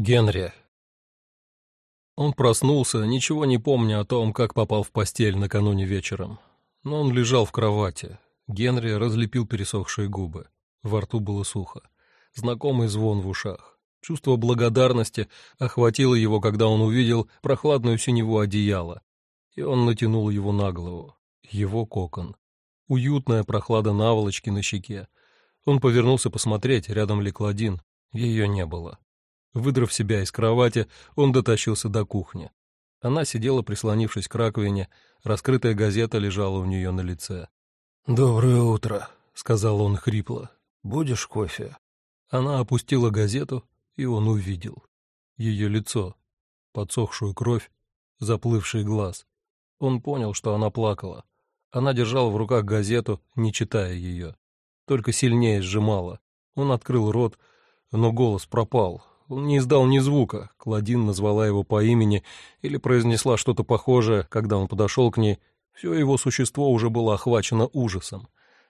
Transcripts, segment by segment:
Генри. Он проснулся, ничего не помня о том, как попал в постель накануне вечером. Но он лежал в кровати. Генри разлепил пересохшие губы. Во рту было сухо. Знакомый звон в ушах. Чувство благодарности охватило его, когда он увидел прохладную синеву одеяла, и он натянул его на голову. Его кокон. Уютная прохлада наволочки на щеке. Он повернулся посмотреть, рядом ли Кладин. Ее не было. Выдрав себя из кровати, он дотащился до кухни. Она сидела, прислонившись к раковине, раскрытая газета лежала у нее на лице. «Доброе утро», — сказал он хрипло. «Будешь кофе?» Она опустила газету, и он увидел. Ее лицо, подсохшую кровь, заплывший глаз. Он понял, что она плакала. Она держала в руках газету, не читая ее. Только сильнее сжимала. Он открыл рот, но голос пропал, он не издал ни звука. Кладин назвала его по имени или произнесла что-то похожее, когда он подошел к ней. Все его существо уже было охвачено ужасом.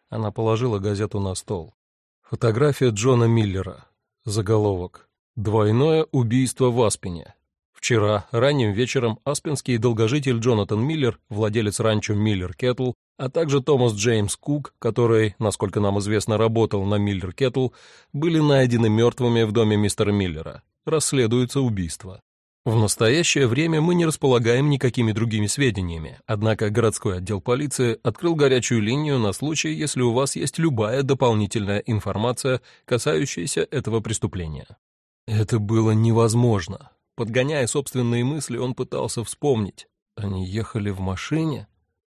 Она положила газету на стол. Фотография Джона Миллера. Заголовок. «Двойное убийство в Аспене». Вчера, ранним вечером, аспенский долгожитель Джонатан Миллер, владелец ранчо Миллер Кеттл, а также Томас Джеймс Кук, который, насколько нам известно, работал на Миллер Кеттл, были найдены мертвыми в доме мистера Миллера. Расследуется убийство. В настоящее время мы не располагаем никакими другими сведениями, однако городской отдел полиции открыл горячую линию на случай, если у вас есть любая дополнительная информация, касающаяся этого преступления. Это было невозможно. Подгоняя собственные мысли, он пытался вспомнить. Они ехали в машине?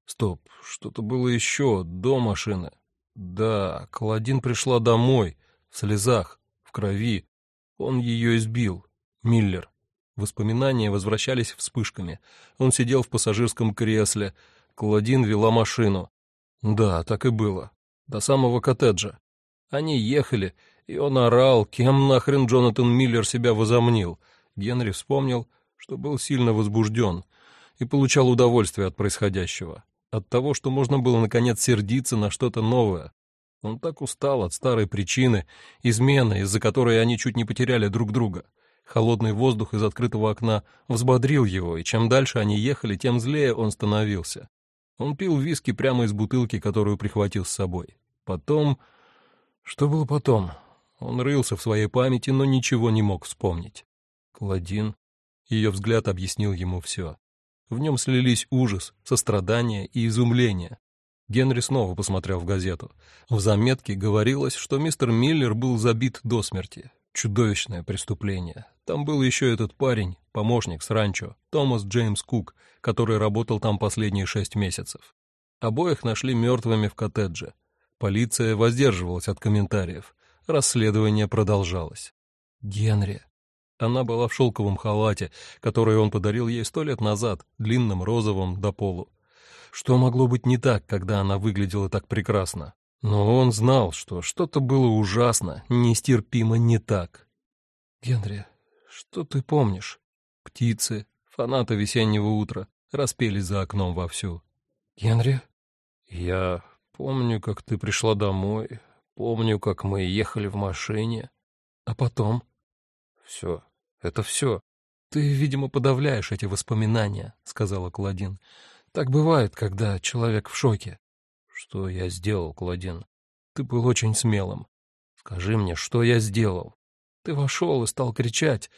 Стоп, что-то было еще, до машины. Да, Каладин пришла домой, в слезах, в крови. Он ее избил. Миллер. Воспоминания возвращались вспышками. Он сидел в пассажирском кресле. Каладин вела машину. Да, так и было. До самого коттеджа. Они ехали, и он орал, кем нахрен Джонатан Миллер себя возомнил — Генри вспомнил, что был сильно возбужден и получал удовольствие от происходящего, от того, что можно было наконец сердиться на что-то новое. Он так устал от старой причины, измены, из-за которой они чуть не потеряли друг друга. Холодный воздух из открытого окна взбодрил его, и чем дальше они ехали, тем злее он становился. Он пил виски прямо из бутылки, которую прихватил с собой. Потом... Что было потом? Он рылся в своей памяти, но ничего не мог вспомнить. Кладин. Ее взгляд объяснил ему все. В нем слились ужас, сострадание и изумление. Генри снова посмотрел в газету. В заметке говорилось, что мистер Миллер был забит до смерти. Чудовищное преступление. Там был еще этот парень, помощник с ранчо, Томас Джеймс Кук, который работал там последние шесть месяцев. Обоих нашли мертвыми в коттедже. Полиция воздерживалась от комментариев. Расследование продолжалось. «Генри», она была в шелковом халате, который он подарил ей сто лет назад, длинным розовым до полу. Что могло быть не так, когда она выглядела так прекрасно? Но он знал, что что-то было ужасно, нестерпимо не так. «Генри, что ты помнишь?» Птицы, фанаты весеннего утра, распелись за окном вовсю. «Генри?» «Я помню, как ты пришла домой, помню, как мы ехали в машине. А потом?» Все. Это все. Ты, видимо, подавляешь эти воспоминания, сказала Кладин. Так бывает, когда человек в шоке. Что я сделал, Кладин? Ты был очень смелым. Скажи мне, что я сделал? Ты вошел и стал кричать,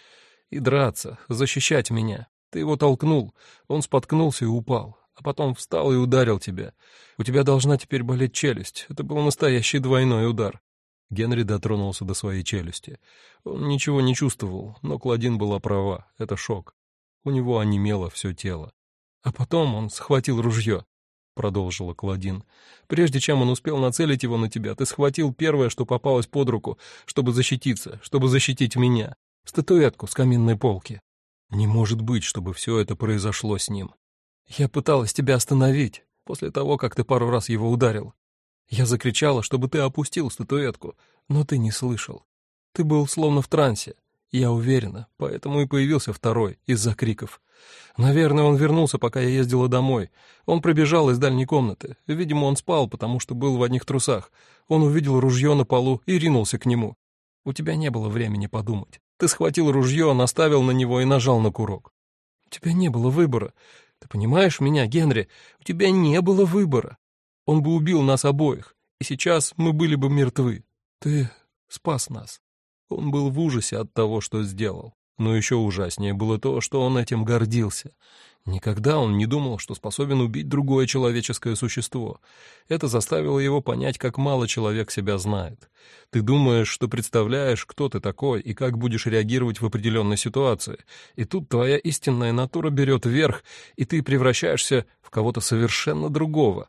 и драться, защищать меня. Ты его толкнул, он споткнулся и упал, а потом встал и ударил тебя. У тебя должна теперь болеть челюсть. Это был настоящий двойной удар. Генри дотронулся до своей челюсти. Он ничего не чувствовал, но Кладин была права, это шок. У него онемело все тело. А потом он схватил ружье, — продолжила Кладин. Прежде чем он успел нацелить его на тебя, ты схватил первое, что попалось под руку, чтобы защититься, чтобы защитить меня. Статуэтку с каминной полки. Не может быть, чтобы все это произошло с ним. Я пыталась тебя остановить, после того, как ты пару раз его ударил. Я закричала, чтобы ты опустил статуэтку, но ты не слышал. Ты был словно в трансе. Я уверена, поэтому и появился второй, из-за криков. Наверное, он вернулся, пока я ездила домой. Он пробежал из дальней комнаты. Видимо, он спал, потому что был в одних трусах. Он увидел ружье на полу и ринулся к нему. У тебя не было времени подумать. Ты схватил ружье, наставил на него и нажал на курок. У тебя не было выбора. Ты понимаешь меня, Генри? У тебя не было выбора. Он бы убил нас обоих, и сейчас мы были бы мертвы. Ты спас нас. Он был в ужасе от того, что сделал. Но еще ужаснее было то, что он этим гордился. Никогда он не думал, что способен убить другое человеческое существо. Это заставило его понять, как мало человек себя знает. Ты думаешь, что представляешь, кто ты такой и как будешь реагировать в определенной ситуации. И тут твоя истинная натура берет верх, и ты превращаешься в кого-то совершенно другого.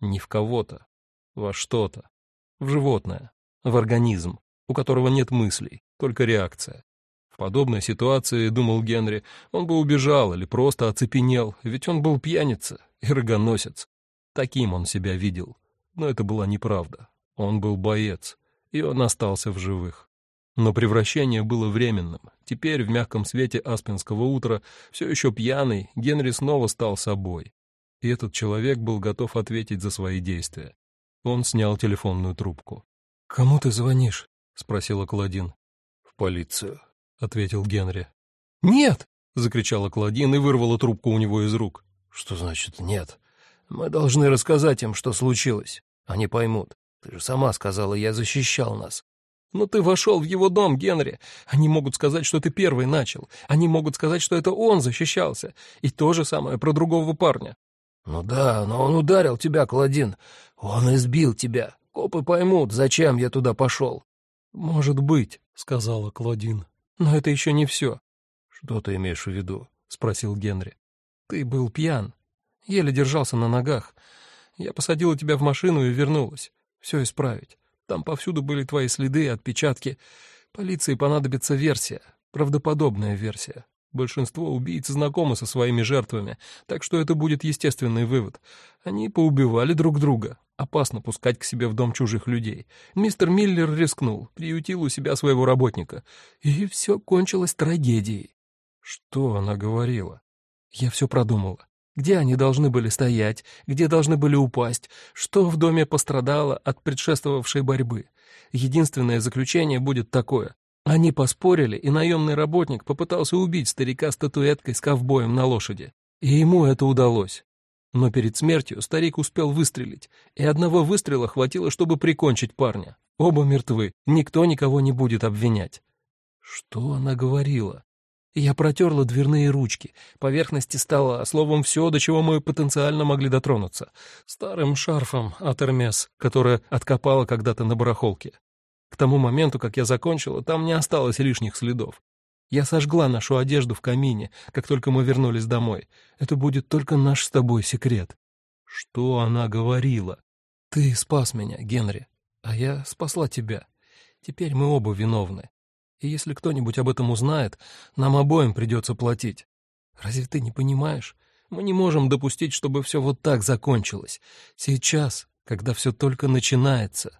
Не в кого-то, во что-то. В животное, в организм, у которого нет мыслей, только реакция подобной ситуации, думал Генри, он бы убежал или просто оцепенел, ведь он был пьяница и рогоносец. Таким он себя видел. Но это была неправда. Он был боец, и он остался в живых. Но превращение было временным. Теперь, в мягком свете аспенского утра, все еще пьяный, Генри снова стал собой. И этот человек был готов ответить за свои действия. Он снял телефонную трубку. «Кому ты звонишь?» — спросила Клодин. «В полицию», — ответил Генри. «Нет!» — закричала Клодин и вырвала трубку у него из рук. «Что значит «нет»? Мы должны рассказать им, что случилось. Они поймут. Ты же сама сказала, я защищал нас». «Но ты вошел в его дом, Генри. Они могут сказать, что ты первый начал. Они могут сказать, что это он защищался. И то же самое про другого парня». «Ну да, но он ударил тебя, Клодин. Он избил тебя. Копы поймут, зачем я туда пошел». «Может быть», — сказала Клодин. Но это еще не все. Что ты имеешь в виду? спросил Генри. Ты был пьян. Еле держался на ногах. Я посадила тебя в машину и вернулась. Все исправить. Там повсюду были твои следы и отпечатки. Полиции понадобится версия, правдоподобная версия. Большинство убийц знакомы со своими жертвами, так что это будет естественный вывод. Они поубивали друг друга. Опасно пускать к себе в дом чужих людей. Мистер Миллер рискнул, приютил у себя своего работника. И все кончилось трагедией. Что она говорила? Я все продумала. Где они должны были стоять, где должны были упасть, что в доме пострадало от предшествовавшей борьбы. Единственное заключение будет такое. Они поспорили, и наемный работник попытался убить старика статуэткой с ковбоем на лошади. И ему это удалось. Но перед смертью старик успел выстрелить, и одного выстрела хватило, чтобы прикончить парня. Оба мертвы, никто никого не будет обвинять. Что она говорила? Я протерла дверные ручки, поверхности стола, словом, все, до чего мы потенциально могли дотронуться. Старым шарфом от Эрмес, которое откопала когда-то на барахолке. К тому моменту, как я закончила, там не осталось лишних следов. Я сожгла нашу одежду в камине, как только мы вернулись домой. Это будет только наш с тобой секрет. Что она говорила? Ты спас меня, Генри, а я спасла тебя. Теперь мы оба виновны. И если кто-нибудь об этом узнает, нам обоим придется платить. Разве ты не понимаешь? Мы не можем допустить, чтобы все вот так закончилось. Сейчас, когда все только начинается.